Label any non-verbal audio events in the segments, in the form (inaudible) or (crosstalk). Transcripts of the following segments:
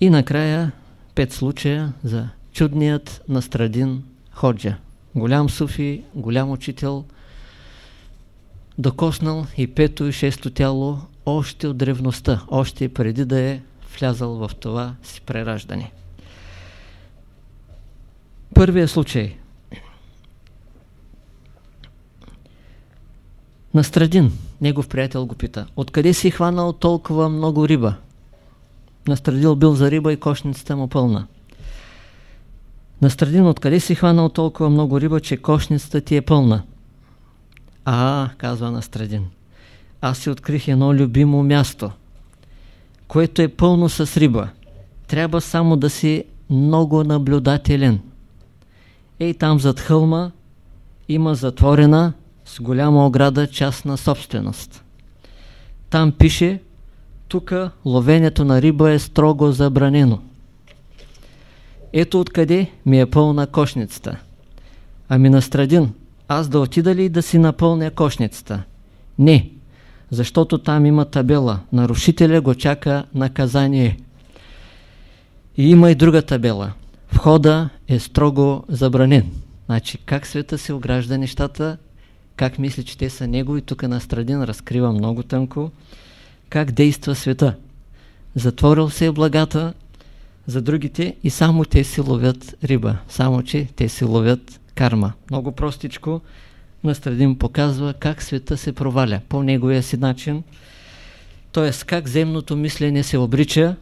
И накрая пет случая за чудният Настрадин Ходжа. Голям суфи, голям учител, докоснал и пето и шесто тяло още от древността, още преди да е влязал в това си прераждане. Първият случай. Настрадин, негов приятел го пита, откъде си хванал толкова много риба? Настрадил бил за риба и кошницата му пълна. Настрадин, откъде си хванал толкова много риба, че кошницата ти е пълна? А, казва Настрадин, аз си открих едно любимо място, което е пълно с риба. Трябва само да си много наблюдателен. Ей там зад хълма има затворена с голяма ограда частна собственост. Там пише, тук ловенето на риба е строго забранено. Ето откъде ми е пълна кошницата. Ами Настрадин, аз да отида ли да си напълня кошницата? Не, защото там има табела. Нарушителя го чака наказание. И има и друга табела. Входа е строго забранен. Значи, как света се огражда нещата, как мисли, че те са него и тук на Страдин разкрива много тънко, как действа света. Затворил се е благата за другите и само те си ловят риба. Само, че те си ловят карма. Много простичко, Настрадим показва как света се проваля по неговия си начин, т.е. как земното мислене се обрича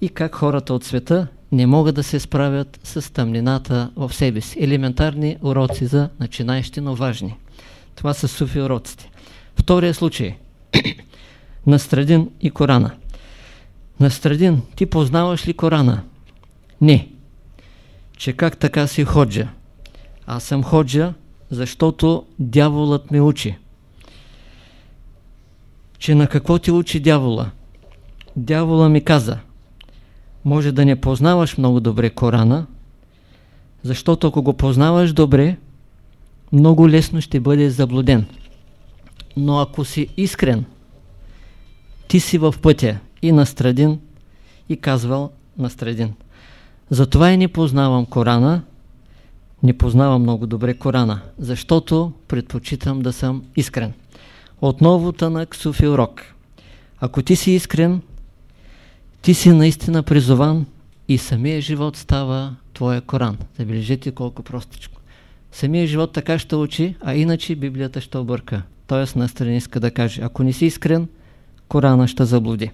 и как хората от света не могат да се справят с тъмнината в себе си. Елементарни уроци за начинаещи, но важни. Това са суфи уроците. Втория случай. Настрадин и Корана. Настрадин, ти познаваш ли Корана? Не. Че как така си ходжа? Аз съм ходжа, защото дяволът ме учи. Че на какво ти учи дявола? Дявола ми каза, може да не познаваш много добре Корана, защото ако го познаваш добре, много лесно ще бъде заблуден. Но ако си искрен, ти си в пътя и настрадин и казвал настрадин. Затова и не познавам Корана, не познавам много добре Корана, защото предпочитам да съм искрен. Отново тънък суфи урок. Ако ти си искрен, ти си наистина призован и самия живот става твоя Коран. Забележете колко простичко. Самия живот така ще учи, а иначе Библията ще обърка. Тоест настрани иска да каже, ако не си искрен, Корана ще заблуди.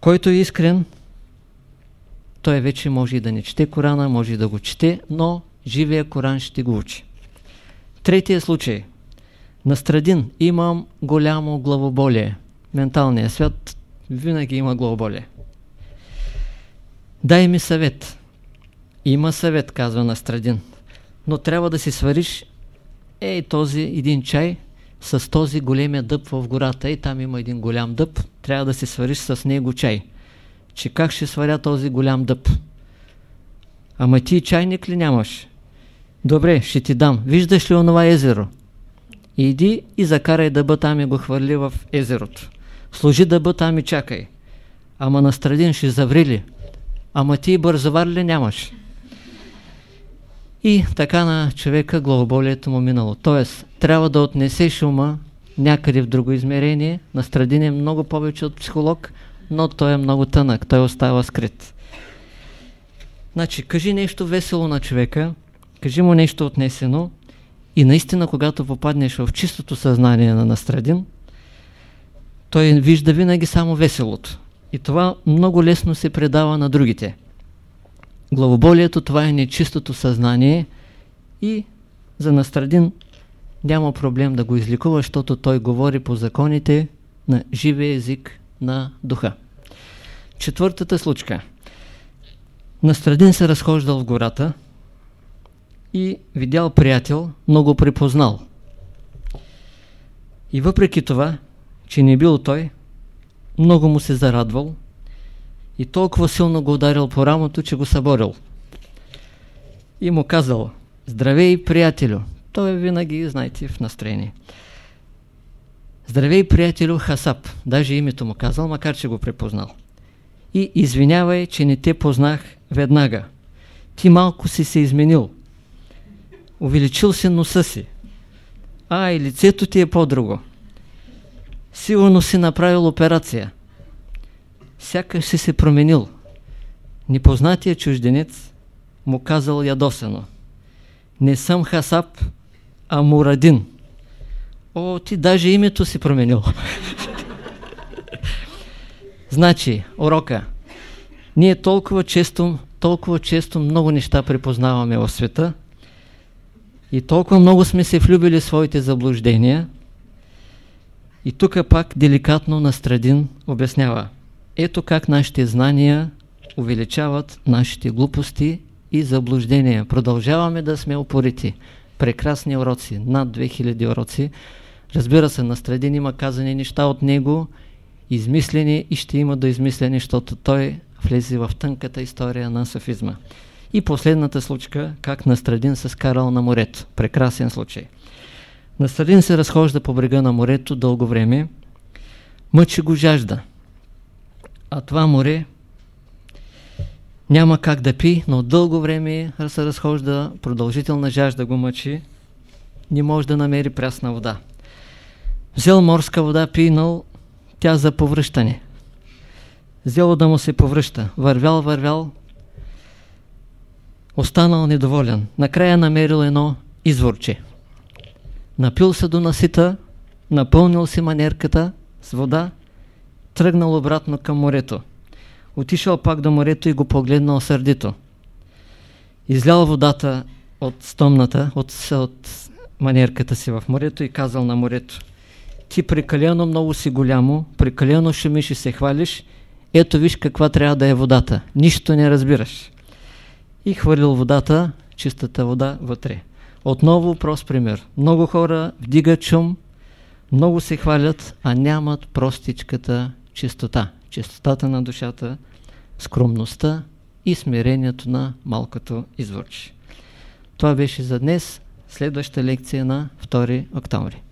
Който е искрен, той вече може и да не чете Корана, може и да го чете, но живия Коран ще го учи. Третия случай. Настрадин, имам голямо главоболие. Менталния свят винаги има главоболие. Дай ми съвет. Има съвет, казва Настрадин. Но трябва да си свариш ей този един чай с този големия дъб в гората. Ей там има един голям дъб. Трябва да си свариш с него чай че как ще сваря този голям дъб. Ама ти чайник ли нямаш? Добре, ще ти дам. Виждаш ли онова езеро? Иди и закарай дъба там и го хвърли в езерото. Служи дъба там и чакай. Ама на страдин ще заври ли? Ама ти бързовар ли нямаш? И така на човека главоболието му минало. Тоест, трябва да отнесеш ума някъде в друго измерение. На страдин е много повече от психолог, но той е много тънък, той остава скрит. Значи, кажи нещо весело на човека, кажи му нещо отнесено и наистина, когато попаднеш в чистото съзнание на Настрадин, той вижда винаги само веселото. И това много лесно се предава на другите. Главоболието това е нечистото съзнание и за Настрадин няма проблем да го изликува, защото той говори по законите на живия език на духа. Четвъртата случка. Настрадин се разхождал в гората и видял приятел, много припознал. И въпреки това, че не бил той, много му се зарадвал и толкова силно го ударил по рамото, че го съборил. И му казал, здравей, приятелю. Той винаги, знаете, в настроение. Здравей, приятелю Хасап. Даже името му казал, макар че го препознал. и извинявай, че не те познах веднага. Ти малко си се изменил. Увеличил си носа си. А, и лицето ти е по-друго. Сигурно си направил операция. Сякаш си се променил. Непознатия чужденец му казал ядосено. Не съм Хасап, а Мурадин. О, ти даже името си променил. (laughs) значи, урока. Ние толкова често, толкова често много неща припознаваме в света и толкова много сме се влюбили в своите заблуждения. И тук пак деликатно Настрадин обяснява. Ето как нашите знания увеличават нашите глупости и заблуждения. Продължаваме да сме упорити. Прекрасни уроци, над 2000 уроци. Разбира се, на Страдин има казани неща от него, измислени и ще има да измислени, защото той влезе в тънката история на софизма. И последната случка, как Настрадин се скарал на морето. Прекрасен случай. Настрадин се разхожда по брега на морето дълго време, мъчи го жажда. А това море няма как да пи, но дълго време се разхожда, продължителна жажда го мъчи, не може да намери прясна вода. Взел морска вода, пинал, тя за повръщане. Взел да му се повръща. Вървял, вървял, останал недоволен. Накрая намерил едно изворче. Напил се до насита, напълнил си манерката с вода, тръгнал обратно към морето. Отишъл пак до морето и го погледнал сърдито. Излял водата от стомната, от, от манерката си в морето и казал на морето ти прекалено много си голямо, прекалено шумиш и се хвалиш, ето виж каква трябва да е водата. Нищо не разбираш. И хвърлил водата, чистата вода, вътре. Отново прост пример. Много хора вдигат шум, много се хвалят, а нямат простичката чистота. Чистотата на душата, скромността и смирението на малкото изворче. Това беше за днес. Следваща лекция на 2 октомври.